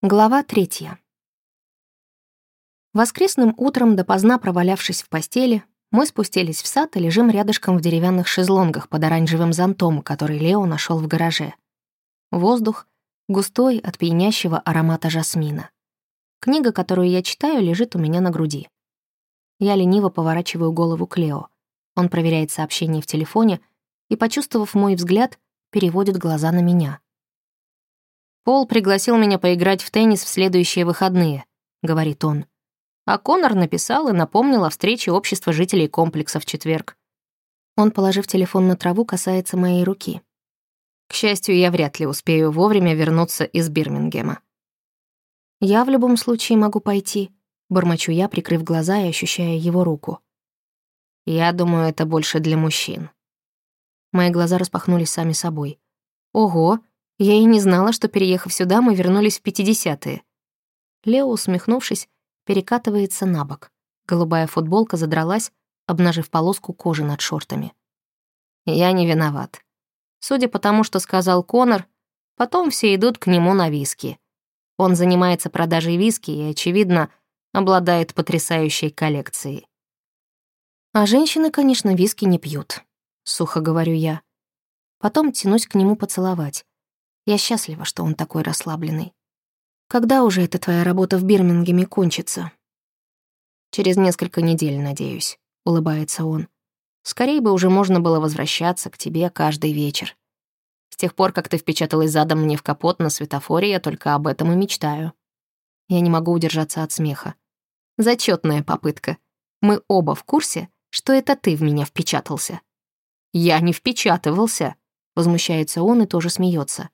Глава третья. Воскресным утром, допоздна провалявшись в постели, мы спустились в сад и лежим рядышком в деревянных шезлонгах под оранжевым зонтом, который Лео нашел в гараже. Воздух густой от пьянящего аромата жасмина. Книга, которую я читаю, лежит у меня на груди. Я лениво поворачиваю голову к Лео. Он проверяет сообщение в телефоне и, почувствовав мой взгляд, переводит глаза на меня. «Пол пригласил меня поиграть в теннис в следующие выходные», — говорит он. А Конор написал и напомнил о встрече общества жителей комплекса в четверг. Он, положив телефон на траву, касается моей руки. К счастью, я вряд ли успею вовремя вернуться из Бирмингема. «Я в любом случае могу пойти», — бормочу я, прикрыв глаза и ощущая его руку. «Я думаю, это больше для мужчин». Мои глаза распахнулись сами собой. «Ого, я и не знала, что, переехав сюда, мы вернулись в 50-е». Лео, усмехнувшись, перекатывается на бок. Голубая футболка задралась, обнажив полоску кожи над шортами. Я не виноват. Судя по тому, что сказал Конор, потом все идут к нему на виски. Он занимается продажей виски и, очевидно, обладает потрясающей коллекцией. А женщины, конечно, виски не пьют сухо говорю я. Потом тянусь к нему поцеловать. Я счастлива, что он такой расслабленный. Когда уже эта твоя работа в Бирмингеме кончится? Через несколько недель, надеюсь, улыбается он. Скорее бы уже можно было возвращаться к тебе каждый вечер. С тех пор, как ты впечаталась задом мне в капот на светофоре, я только об этом и мечтаю. Я не могу удержаться от смеха. Зачетная попытка. Мы оба в курсе, что это ты в меня впечатался. «Я не впечатывался», — возмущается он и тоже смеется.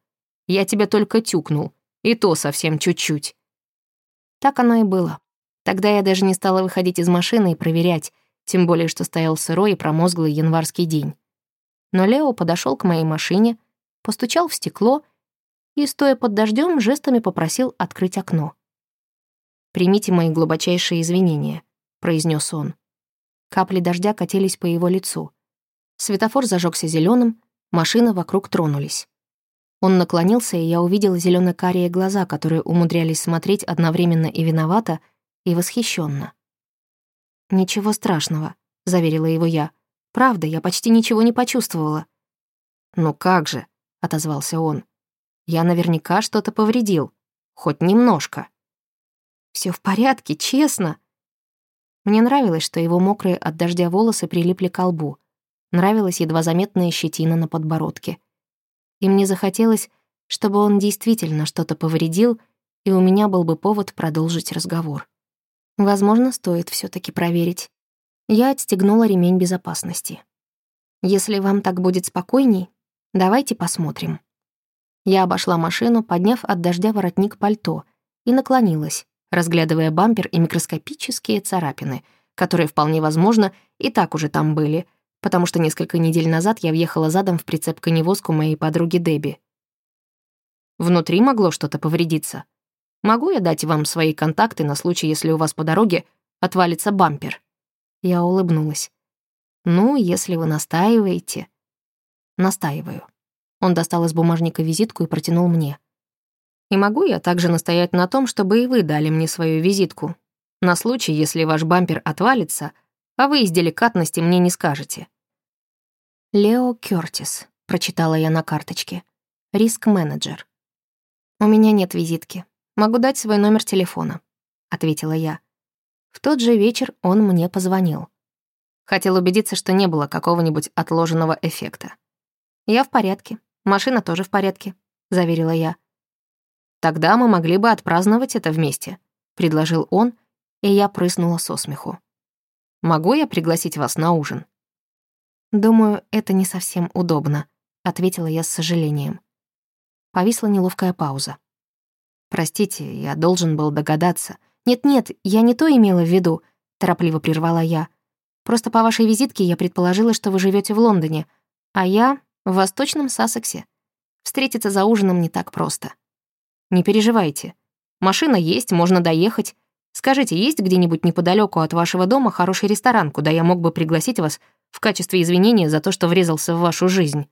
«Я тебя только тюкнул, и то совсем чуть-чуть». Так оно и было. Тогда я даже не стала выходить из машины и проверять, тем более что стоял сырой и промозглый январский день. Но Лео подошел к моей машине, постучал в стекло и, стоя под дождем, жестами попросил открыть окно. «Примите мои глубочайшие извинения», — произнес он. Капли дождя катились по его лицу. Светофор зажегся зеленым, машины вокруг тронулись. Он наклонился, и я увидела зелено-карие глаза, которые умудрялись смотреть одновременно и виновато, и восхищенно. «Ничего страшного», — заверила его я. «Правда, я почти ничего не почувствовала». «Ну как же», — отозвался он. «Я наверняка что-то повредил. Хоть немножко». Все в порядке, честно». Мне нравилось, что его мокрые от дождя волосы прилипли к лбу — Нравилась едва заметная щетина на подбородке. И мне захотелось, чтобы он действительно что-то повредил, и у меня был бы повод продолжить разговор. Возможно, стоит все таки проверить. Я отстегнула ремень безопасности. Если вам так будет спокойней, давайте посмотрим. Я обошла машину, подняв от дождя воротник пальто, и наклонилась, разглядывая бампер и микроскопические царапины, которые, вполне возможно, и так уже там были, потому что несколько недель назад я въехала задом в прицеп-коневозку моей подруги Дебби. Внутри могло что-то повредиться. Могу я дать вам свои контакты на случай, если у вас по дороге отвалится бампер?» Я улыбнулась. «Ну, если вы настаиваете...» «Настаиваю». Он достал из бумажника визитку и протянул мне. «И могу я также настоять на том, чтобы и вы дали мне свою визитку, на случай, если ваш бампер отвалится, а вы из деликатности мне не скажете. «Лео Кёртис», — прочитала я на карточке. «Риск-менеджер». «У меня нет визитки. Могу дать свой номер телефона», — ответила я. В тот же вечер он мне позвонил. Хотел убедиться, что не было какого-нибудь отложенного эффекта. «Я в порядке. Машина тоже в порядке», — заверила я. «Тогда мы могли бы отпраздновать это вместе», — предложил он, и я прыснула со смеху. «Могу я пригласить вас на ужин?» «Думаю, это не совсем удобно», — ответила я с сожалением. Повисла неловкая пауза. «Простите, я должен был догадаться. Нет-нет, я не то имела в виду», — торопливо прервала я. «Просто по вашей визитке я предположила, что вы живете в Лондоне, а я — в Восточном Сассексе. Встретиться за ужином не так просто». «Не переживайте. Машина есть, можно доехать. Скажите, есть где-нибудь неподалеку от вашего дома хороший ресторан, куда я мог бы пригласить вас в качестве извинения за то, что врезался в вашу жизнь.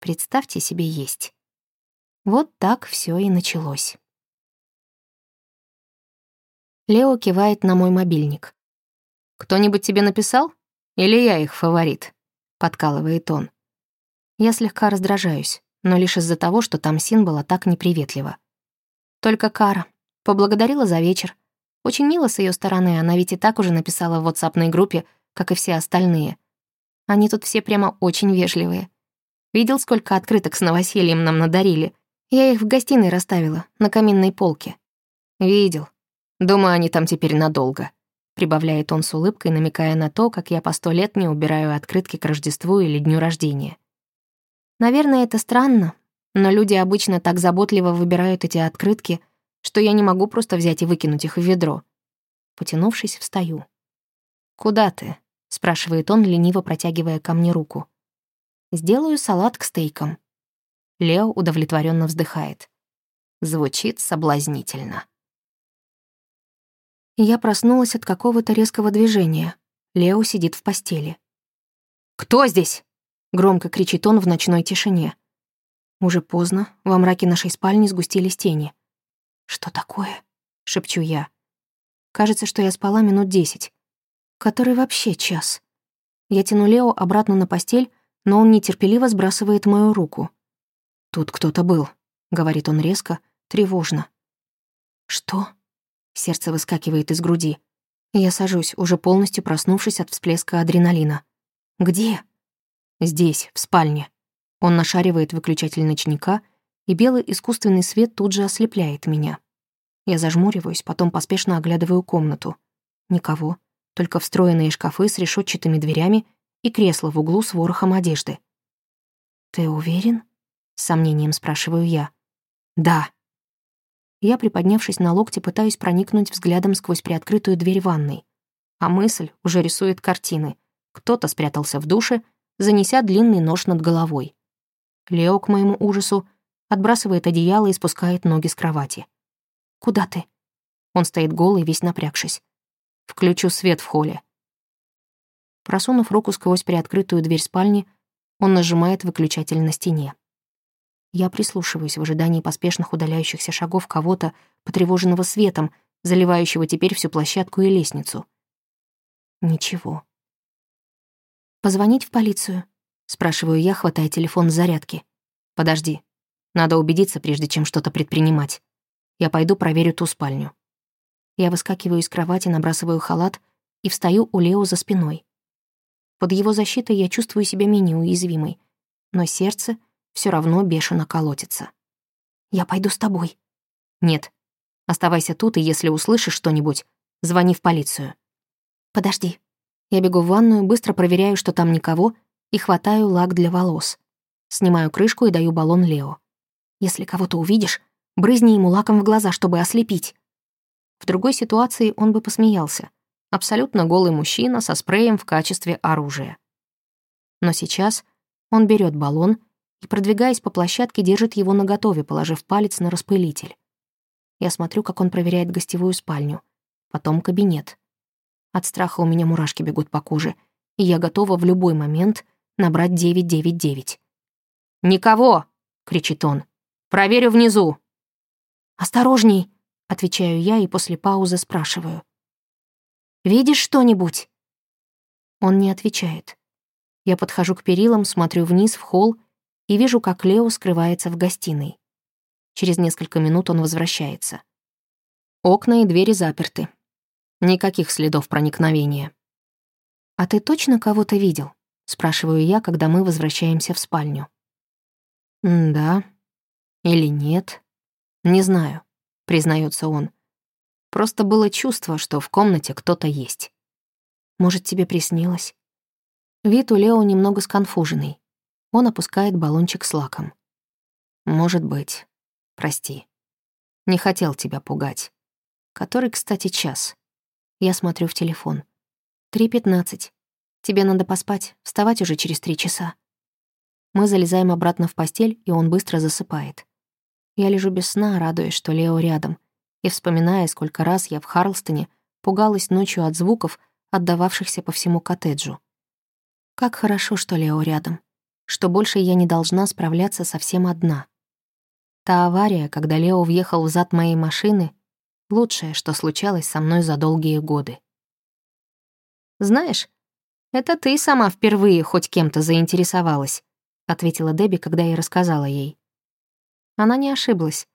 Представьте себе есть. Вот так все и началось. Лео кивает на мой мобильник. «Кто-нибудь тебе написал? Или я их фаворит?» — подкалывает он. Я слегка раздражаюсь, но лишь из-за того, что там Син была так неприветлива. Только Кара. Поблагодарила за вечер. Очень мило с ее стороны, она ведь и так уже написала в ватсапной группе, как и все остальные. Они тут все прямо очень вежливые. Видел, сколько открыток с новосельем нам надарили? Я их в гостиной расставила, на каминной полке. Видел. Думаю, они там теперь надолго. Прибавляет он с улыбкой, намекая на то, как я по сто лет не убираю открытки к Рождеству или дню рождения. Наверное, это странно, но люди обычно так заботливо выбирают эти открытки, что я не могу просто взять и выкинуть их в ведро. Потянувшись, встаю. «Куда ты?» — спрашивает он, лениво протягивая ко мне руку. «Сделаю салат к стейкам». Лео удовлетворенно вздыхает. Звучит соблазнительно. Я проснулась от какого-то резкого движения. Лео сидит в постели. «Кто здесь?» — громко кричит он в ночной тишине. Уже поздно, во мраке нашей спальни сгустились тени. «Что такое?» — шепчу я. Кажется, что я спала минут десять. Который вообще час? Я тяну Лео обратно на постель, но он нетерпеливо сбрасывает мою руку. «Тут кто-то был», — говорит он резко, тревожно. «Что?» Сердце выскакивает из груди. Я сажусь, уже полностью проснувшись от всплеска адреналина. «Где?» «Здесь, в спальне». Он нашаривает выключатель ночника, и белый искусственный свет тут же ослепляет меня. Я зажмуриваюсь, потом поспешно оглядываю комнату. Никого, только встроенные шкафы с решетчатыми дверями и кресло в углу с ворохом одежды. «Ты уверен?» — с сомнением спрашиваю я. «Да», я, приподнявшись на локте, пытаюсь проникнуть взглядом сквозь приоткрытую дверь ванной. А мысль уже рисует картины. Кто-то спрятался в душе, занеся длинный нож над головой. Лео, к моему ужасу, отбрасывает одеяло и спускает ноги с кровати. «Куда ты?» Он стоит голый, весь напрягшись. «Включу свет в холле». Просунув руку сквозь приоткрытую дверь спальни, он нажимает выключатель на стене. Я прислушиваюсь в ожидании поспешных удаляющихся шагов кого-то, потревоженного светом, заливающего теперь всю площадку и лестницу. Ничего. «Позвонить в полицию?» — спрашиваю я, хватая телефон с зарядки. «Подожди. Надо убедиться, прежде чем что-то предпринимать. Я пойду проверю ту спальню». Я выскакиваю из кровати, набрасываю халат и встаю у Лео за спиной. Под его защитой я чувствую себя менее уязвимой, но сердце все равно бешено колотится. «Я пойду с тобой». «Нет. Оставайся тут, и если услышишь что-нибудь, звони в полицию». «Подожди». Я бегу в ванную, быстро проверяю, что там никого, и хватаю лак для волос. Снимаю крышку и даю баллон Лео. «Если кого-то увидишь, брызни ему лаком в глаза, чтобы ослепить». В другой ситуации он бы посмеялся. Абсолютно голый мужчина со спреем в качестве оружия. Но сейчас он берет баллон и, продвигаясь по площадке, держит его наготове, положив палец на распылитель. Я смотрю, как он проверяет гостевую спальню, потом кабинет. От страха у меня мурашки бегут по коже, и я готова в любой момент набрать 999. «Никого!» — кричит он. «Проверю внизу!» «Осторожней!» — отвечаю я и после паузы спрашиваю. «Видишь что-нибудь?» Он не отвечает. Я подхожу к перилам, смотрю вниз в холл и вижу, как Лео скрывается в гостиной. Через несколько минут он возвращается. Окна и двери заперты. Никаких следов проникновения. «А ты точно кого-то видел?» — спрашиваю я, когда мы возвращаемся в спальню. «Да. Или нет. Не знаю», — признается он. «Просто было чувство, что в комнате кто-то есть». «Может, тебе приснилось?» Вид у Лео немного сконфуженный. Он опускает баллончик с лаком. «Может быть. Прости. Не хотел тебя пугать. Который, кстати, час. Я смотрю в телефон. Три пятнадцать. Тебе надо поспать, вставать уже через три часа. Мы залезаем обратно в постель, и он быстро засыпает. Я лежу без сна, радуясь, что Лео рядом, и вспоминая, сколько раз я в Харлстоне пугалась ночью от звуков, отдававшихся по всему коттеджу. Как хорошо, что Лео рядом что больше я не должна справляться совсем одна. Та авария, когда Лео въехал в зад моей машины, Лучшее, что случалось со мной за долгие годы. «Знаешь, это ты сама впервые хоть кем-то заинтересовалась», ответила Дебби, когда я рассказала ей. Она не ошиблась.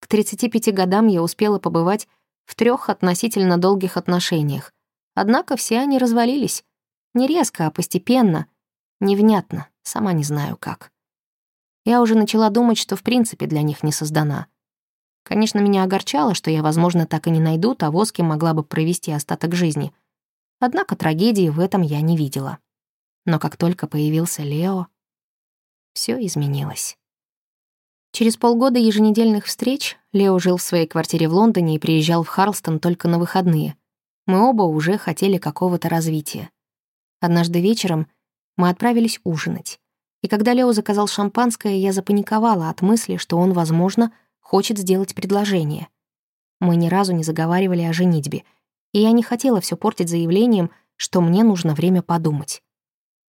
К 35 годам я успела побывать в трех относительно долгих отношениях. Однако все они развалились. Не резко, а постепенно. Невнятно, сама не знаю как. Я уже начала думать, что в принципе для них не создана. Конечно, меня огорчало, что я, возможно, так и не найду того, с кем могла бы провести остаток жизни. Однако трагедии в этом я не видела. Но как только появился Лео, все изменилось. Через полгода еженедельных встреч Лео жил в своей квартире в Лондоне и приезжал в Харлстон только на выходные. Мы оба уже хотели какого-то развития. Однажды вечером мы отправились ужинать. И когда Лео заказал шампанское, я запаниковала от мысли, что он, возможно, хочет сделать предложение. Мы ни разу не заговаривали о женитьбе, и я не хотела все портить заявлением, что мне нужно время подумать.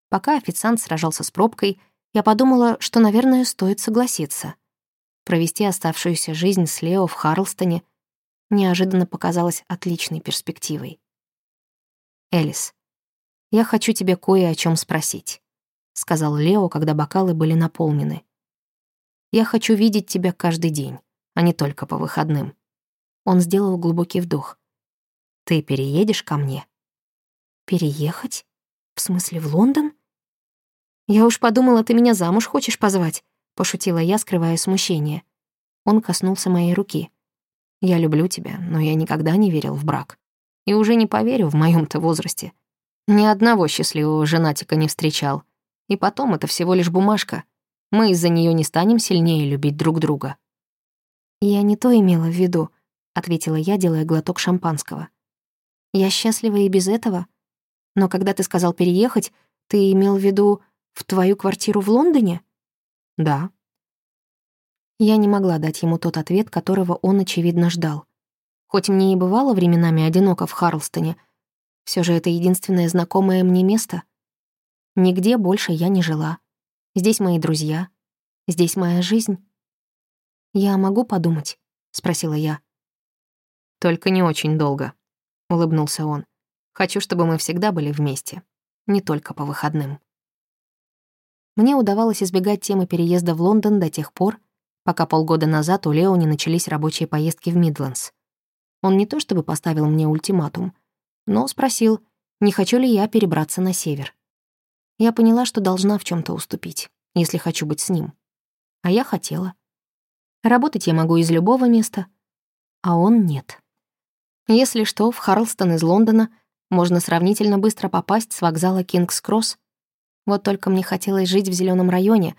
Пока официант сражался с пробкой, я подумала, что, наверное, стоит согласиться — Провести оставшуюся жизнь с Лео в Харлстоне неожиданно показалось отличной перспективой. «Элис, я хочу тебе кое о чем спросить», — сказал Лео, когда бокалы были наполнены. «Я хочу видеть тебя каждый день, а не только по выходным». Он сделал глубокий вдох. «Ты переедешь ко мне?» «Переехать? В смысле, в Лондон?» «Я уж подумала, ты меня замуж хочешь позвать», пошутила я, скрывая смущение. Он коснулся моей руки. «Я люблю тебя, но я никогда не верил в брак. И уже не поверю в моем-то возрасте. Ни одного счастливого женатика не встречал. И потом это всего лишь бумажка. Мы из-за нее не станем сильнее любить друг друга». «Я не то имела в виду», — ответила я, делая глоток шампанского. «Я счастлива и без этого. Но когда ты сказал переехать, ты имел в виду в твою квартиру в Лондоне?» «Да». Я не могла дать ему тот ответ, которого он, очевидно, ждал. Хоть мне и бывало временами одиноко в Харлстоне, все же это единственное знакомое мне место. Нигде больше я не жила. Здесь мои друзья, здесь моя жизнь. «Я могу подумать?» — спросила я. «Только не очень долго», — улыбнулся он. «Хочу, чтобы мы всегда были вместе, не только по выходным». Мне удавалось избегать темы переезда в Лондон до тех пор, пока полгода назад у Лео не начались рабочие поездки в Мидлендс. Он не то чтобы поставил мне ультиматум, но спросил, не хочу ли я перебраться на север. Я поняла, что должна в чем то уступить, если хочу быть с ним. А я хотела. Работать я могу из любого места, а он нет. Если что, в Харлстон из Лондона можно сравнительно быстро попасть с вокзала Кингс-Кросс вот только мне хотелось жить в зеленом районе,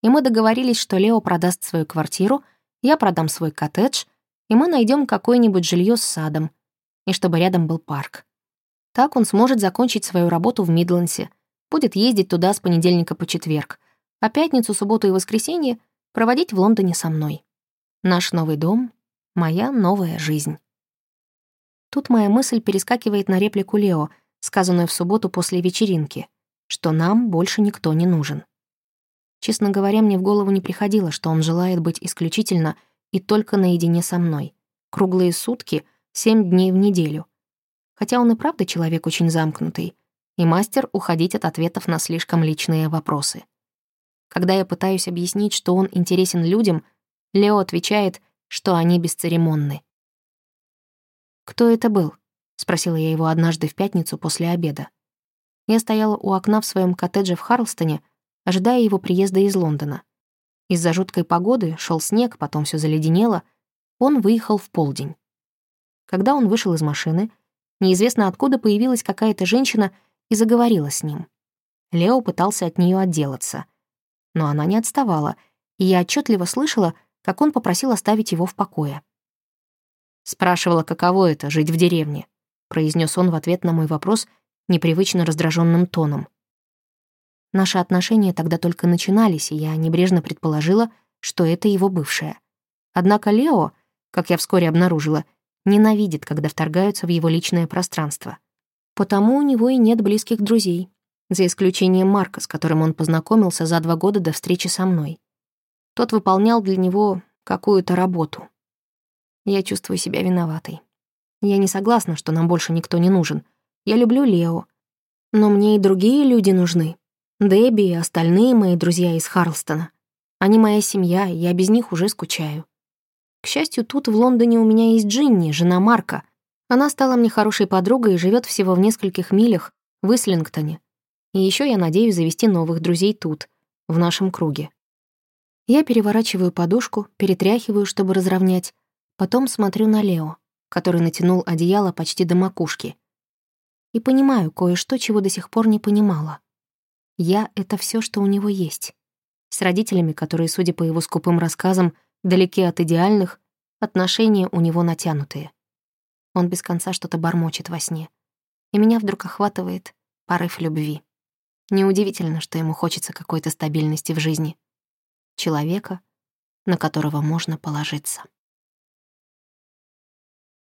и мы договорились, что Лео продаст свою квартиру, я продам свой коттедж, и мы найдем какое-нибудь жилье с садом, и чтобы рядом был парк. Так он сможет закончить свою работу в Мидландсе, будет ездить туда с понедельника по четверг, а пятницу, субботу и воскресенье проводить в Лондоне со мной. Наш новый дом — моя новая жизнь. Тут моя мысль перескакивает на реплику Лео, сказанную в субботу после вечеринки что нам больше никто не нужен. Честно говоря, мне в голову не приходило, что он желает быть исключительно и только наедине со мной. Круглые сутки, семь дней в неделю. Хотя он и правда человек очень замкнутый, и мастер уходить от ответов на слишком личные вопросы. Когда я пытаюсь объяснить, что он интересен людям, Лео отвечает, что они бесцеремонны. «Кто это был?» — спросила я его однажды в пятницу после обеда. Я стояла у окна в своем коттедже в Харлстоне, ожидая его приезда из Лондона. Из-за жуткой погоды шел снег, потом все заледенело. Он выехал в полдень. Когда он вышел из машины, неизвестно откуда появилась какая-то женщина и заговорила с ним. Лео пытался от нее отделаться. Но она не отставала, и я отчетливо слышала, как он попросил оставить его в покое. Спрашивала, каково это — жить в деревне, произнес он в ответ на мой вопрос — непривычно раздраженным тоном. Наши отношения тогда только начинались, и я небрежно предположила, что это его бывшая. Однако Лео, как я вскоре обнаружила, ненавидит, когда вторгаются в его личное пространство. Потому у него и нет близких друзей, за исключением Марка, с которым он познакомился за два года до встречи со мной. Тот выполнял для него какую-то работу. Я чувствую себя виноватой. Я не согласна, что нам больше никто не нужен. Я люблю Лео. Но мне и другие люди нужны. Дебби и остальные мои друзья из Харлстона. Они моя семья, и я без них уже скучаю. К счастью, тут в Лондоне у меня есть Джинни, жена Марка. Она стала мне хорошей подругой и живет всего в нескольких милях в Ислингтоне. И еще я надеюсь завести новых друзей тут, в нашем круге. Я переворачиваю подушку, перетряхиваю, чтобы разровнять, потом смотрю на Лео, который натянул одеяло почти до макушки. И понимаю кое-что, чего до сих пор не понимала. Я — это все, что у него есть. С родителями, которые, судя по его скупым рассказам, далеки от идеальных, отношения у него натянутые. Он без конца что-то бормочет во сне. И меня вдруг охватывает порыв любви. Неудивительно, что ему хочется какой-то стабильности в жизни. Человека, на которого можно положиться.